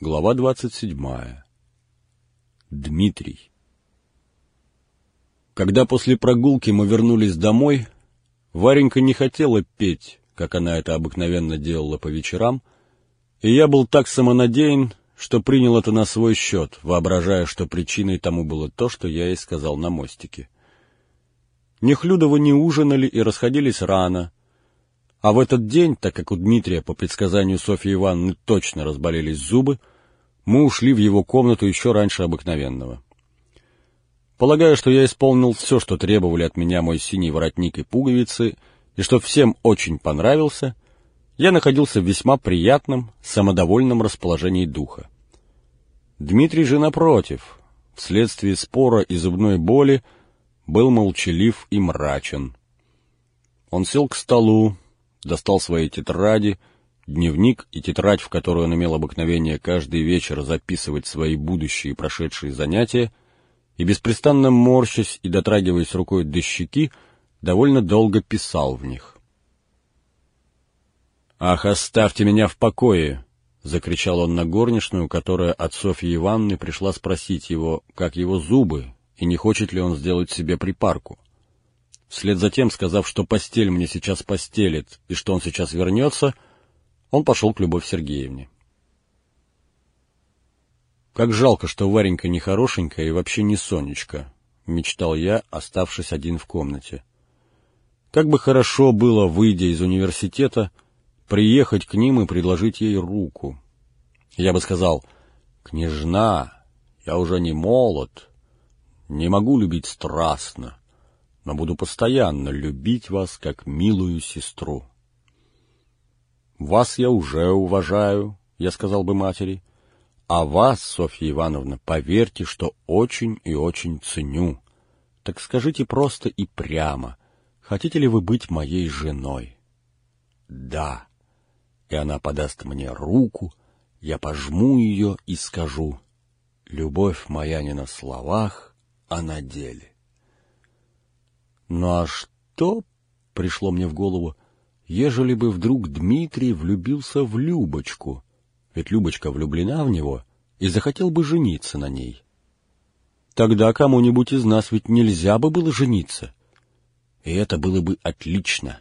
Глава двадцать седьмая. Дмитрий. Когда после прогулки мы вернулись домой, Варенька не хотела петь, как она это обыкновенно делала по вечерам, и я был так самонадеян, что принял это на свой счет, воображая, что причиной тому было то, что я ей сказал на мостике. Нехлюдовы не ужинали и расходились рано, а в этот день, так как у Дмитрия, по предсказанию Софьи Ивановны, точно разболелись зубы, мы ушли в его комнату еще раньше обыкновенного. Полагаю, что я исполнил все, что требовали от меня мой синий воротник и пуговицы, и что всем очень понравился, я находился в весьма приятном, самодовольном расположении духа. Дмитрий же, напротив, вследствие спора и зубной боли, был молчалив и мрачен. Он сел к столу, достал свои тетради, дневник и тетрадь, в которую он имел обыкновение каждый вечер записывать свои будущие и прошедшие занятия, и беспрестанно морщась и дотрагиваясь рукой до щеки, довольно долго писал в них. «Ах, оставьте меня в покое!» — закричал он на горничную, которая от Софьи Ивановны пришла спросить его, как его зубы, и не хочет ли он сделать себе припарку. Вслед за тем, сказав, что постель мне сейчас постелит и что он сейчас вернется, он пошел к Любовь Сергеевне. «Как жалко, что Варенька нехорошенькая и вообще не Сонечка», — мечтал я, оставшись один в комнате. «Как бы хорошо было, выйдя из университета, приехать к ним и предложить ей руку. Я бы сказал, «Княжна, я уже не молод, не могу любить страстно, но буду постоянно любить вас как милую сестру. Вас я уже уважаю, я сказал бы матери, а вас, Софья Ивановна, поверьте, что очень и очень ценю. Так скажите просто и прямо, хотите ли вы быть моей женой? Да. И она подаст мне руку, я пожму ее и скажу, любовь моя не на словах, а на деле. Ну а что, пришло мне в голову, ежели бы вдруг Дмитрий влюбился в Любочку, ведь Любочка влюблена в него и захотел бы жениться на ней. Тогда кому-нибудь из нас ведь нельзя бы было жениться. И это было бы отлично.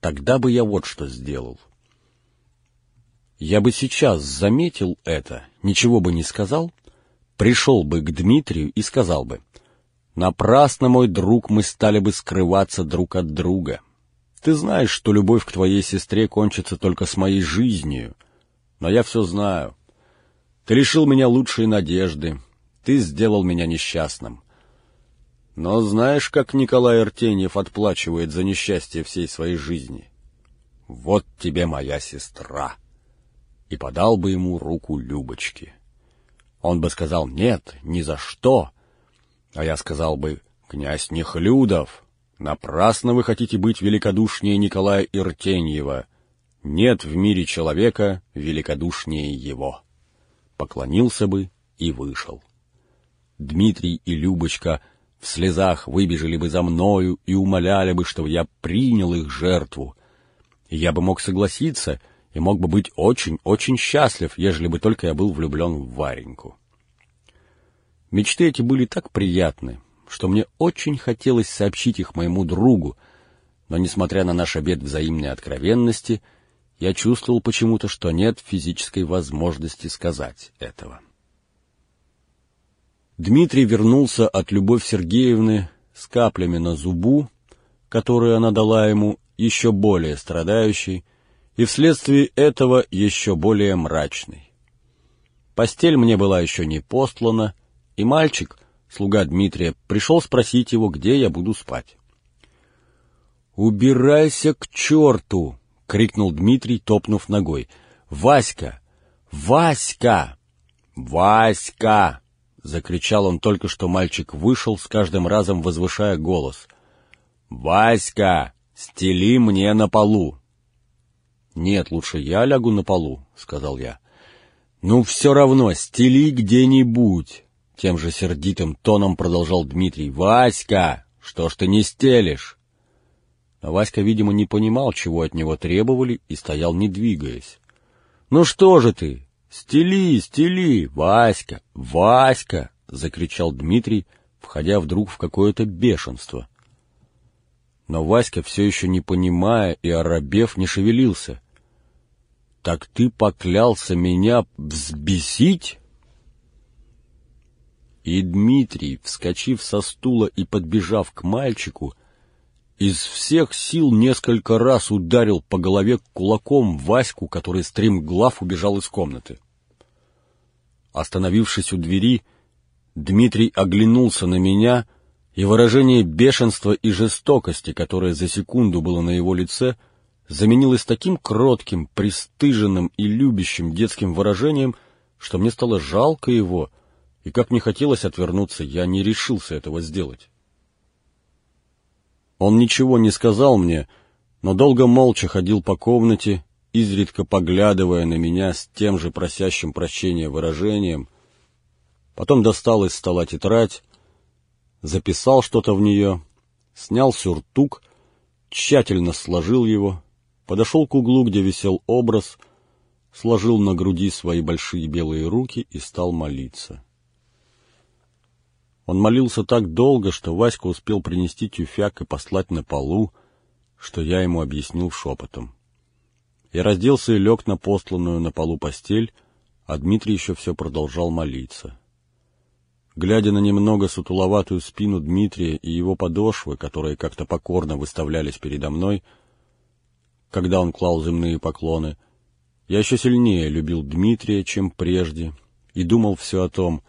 Тогда бы я вот что сделал. Я бы сейчас заметил это, ничего бы не сказал, пришел бы к Дмитрию и сказал бы, Напрасно, мой друг, мы стали бы скрываться друг от друга. Ты знаешь, что любовь к твоей сестре кончится только с моей жизнью. Но я все знаю. Ты лишил меня лучшей надежды. Ты сделал меня несчастным. Но знаешь, как Николай Артеньев отплачивает за несчастье всей своей жизни? Вот тебе моя сестра. И подал бы ему руку Любочки. Он бы сказал, нет, ни за что, — а я сказал бы, князь Нехлюдов, напрасно вы хотите быть великодушнее Николая Иртеньева. Нет в мире человека великодушнее его. Поклонился бы и вышел. Дмитрий и Любочка в слезах выбежали бы за мною и умоляли бы, чтобы я принял их жертву. И я бы мог согласиться и мог бы быть очень-очень счастлив, ежели бы только я был влюблен в Вареньку. Мечты эти были так приятны, что мне очень хотелось сообщить их моему другу, но, несмотря на наш обед взаимной откровенности, я чувствовал почему-то, что нет физической возможности сказать этого. Дмитрий вернулся от Любовь Сергеевны с каплями на зубу, которые она дала ему, еще более страдающий, и вследствие этого еще более мрачный. Постель мне была еще не постлана, и мальчик, слуга Дмитрия, пришел спросить его, где я буду спать. «Убирайся к черту!» — крикнул Дмитрий, топнув ногой. «Васька! Васька! Васька!» — закричал он только что мальчик вышел, с каждым разом возвышая голос. «Васька! Стели мне на полу!» «Нет, лучше я лягу на полу», — сказал я. «Ну, все равно, стели где-нибудь!» Тем же сердитым тоном продолжал Дмитрий. «Васька, что ж ты не стелишь?» Но Васька, видимо, не понимал, чего от него требовали, и стоял, не двигаясь. «Ну что же ты? «Стели, стели! Васька! Васька!» — закричал Дмитрий, входя вдруг в какое-то бешенство. Но Васька, все еще не понимая и оробев, не шевелился. «Так ты поклялся меня взбесить?» И Дмитрий, вскочив со стула и подбежав к мальчику, из всех сил несколько раз ударил по голове кулаком Ваську, который стремглав убежал из комнаты. Остановившись у двери, Дмитрий оглянулся на меня, и выражение бешенства и жестокости, которое за секунду было на его лице, заменилось таким кротким, пристыженным и любящим детским выражением, что мне стало жалко его, и как мне хотелось отвернуться, я не решился этого сделать. Он ничего не сказал мне, но долго молча ходил по комнате, изредка поглядывая на меня с тем же просящим прощения выражением. Потом достал из стола тетрадь, записал что-то в нее, снял сюртук, тщательно сложил его, подошел к углу, где висел образ, сложил на груди свои большие белые руки и стал молиться. Он молился так долго, что Васька успел принести тюфяк и послать на полу, что я ему объяснил шепотом. Я разделся и лег на посланную на полу постель, а Дмитрий еще все продолжал молиться. Глядя на немного сутуловатую спину Дмитрия и его подошвы, которые как-то покорно выставлялись передо мной, когда он клал земные поклоны, я еще сильнее любил Дмитрия, чем прежде, и думал все о том,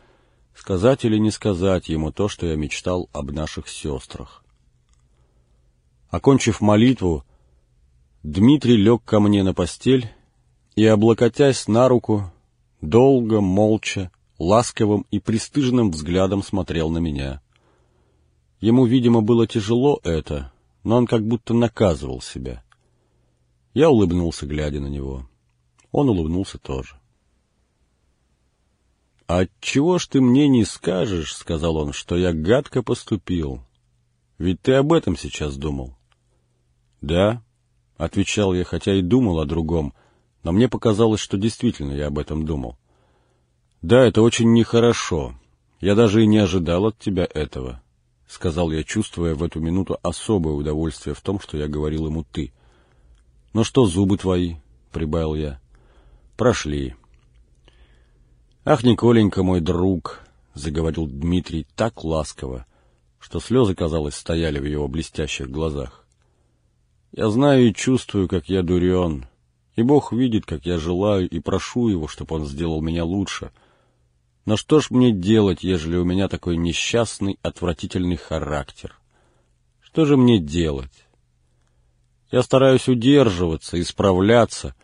сказать или не сказать ему то, что я мечтал об наших сестрах. Окончив молитву, Дмитрий лег ко мне на постель и, облокотясь на руку, долго, молча, ласковым и пристыженным взглядом смотрел на меня. Ему, видимо, было тяжело это, но он как будто наказывал себя. Я улыбнулся, глядя на него. Он улыбнулся тоже. «Отчего ж ты мне не скажешь, — сказал он, — что я гадко поступил? Ведь ты об этом сейчас думал». «Да», — отвечал я, хотя и думал о другом, но мне показалось, что действительно я об этом думал. «Да, это очень нехорошо. Я даже и не ожидал от тебя этого», — сказал я, чувствуя в эту минуту особое удовольствие в том, что я говорил ему «ты». «Ну что, зубы твои?» — прибавил я. «Прошли». «Ах, Николенька, мой друг!» — заговорил Дмитрий так ласково, что слезы, казалось, стояли в его блестящих глазах. «Я знаю и чувствую, как я дурен, и Бог видит, как я желаю и прошу Его, чтобы Он сделал меня лучше. Но что ж мне делать, ежели у меня такой несчастный, отвратительный характер? Что же мне делать? Я стараюсь удерживаться, исправляться,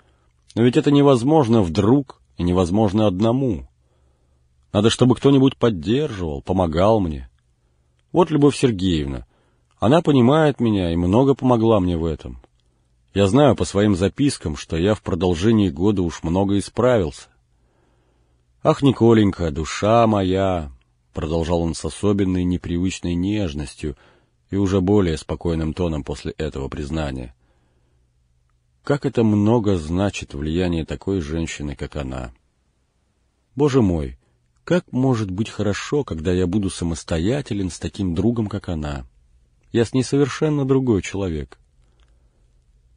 но ведь это невозможно вдруг и невозможно одному. Надо, чтобы кто-нибудь поддерживал, помогал мне. Вот Любовь Сергеевна. Она понимает меня и много помогла мне в этом. Я знаю по своим запискам, что я в продолжении года уж много исправился. «Ах, Николенька, душа моя!» — продолжал он с особенной непривычной нежностью и уже более спокойным тоном после этого признания. Как это много значит влияние такой женщины, как она. Боже мой, как может быть хорошо, когда я буду самостоятелен с таким другом, как она? Я с ней совершенно другой человек.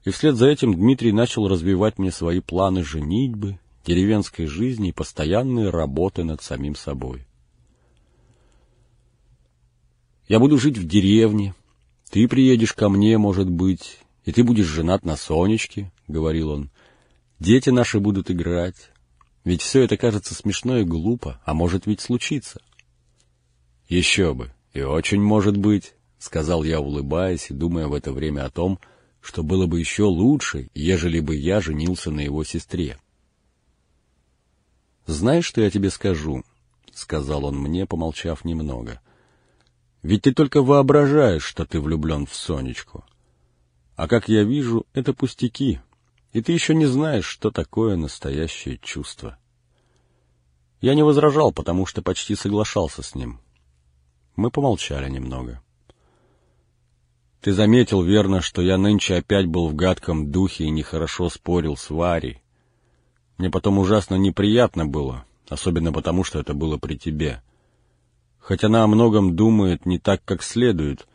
И вслед за этим Дмитрий начал развивать мне свои планы женитьбы, деревенской жизни и постоянной работы над самим собой. Я буду жить в деревне, ты приедешь ко мне, может быть, и ты будешь женат на Сонечке, — говорил он. Дети наши будут играть. Ведь все это кажется смешно и глупо, а может ведь случиться. Еще бы, и очень может быть, — сказал я, улыбаясь и думая в это время о том, что было бы еще лучше, ежели бы я женился на его сестре. «Знаешь, что я тебе скажу?» — сказал он мне, помолчав немного. «Ведь ты только воображаешь, что ты влюблен в Сонечку. А как я вижу, это пустяки, и ты еще не знаешь, что такое настоящее чувство. Я не возражал, потому что почти соглашался с ним. Мы помолчали немного. Ты заметил, верно, что я нынче опять был в гадком духе и нехорошо спорил с Варей. Мне потом ужасно неприятно было, особенно потому, что это было при тебе. Хоть она о многом думает не так, как следует,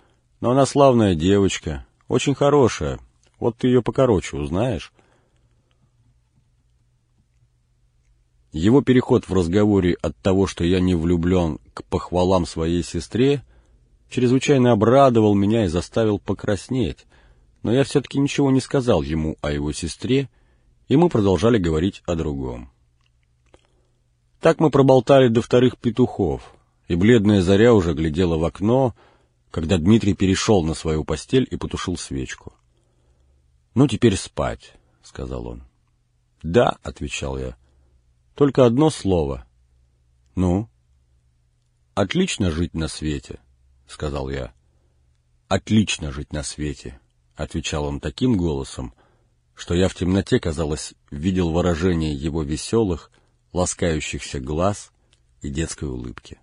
но она славная девочка, очень хорошая. Вот ты ее покороче узнаешь. Его переход в разговоре от того, что я не влюблен, к похвалам своей сестре, чрезвычайно обрадовал меня и заставил покраснеть, но я все-таки ничего не сказал ему о его сестре, и мы продолжали говорить о другом. Так мы проболтали до вторых петухов, и бледная заря уже глядела в окно, когда Дмитрий перешел на свою постель и потушил свечку. — Ну, теперь спать, — сказал он. — Да, — отвечал я. — Только одно слово. — Ну? — Отлично жить на свете, — сказал я. — Отлично жить на свете, — отвечал он таким голосом, что я в темноте, казалось, видел выражение его веселых, ласкающихся глаз и детской улыбки.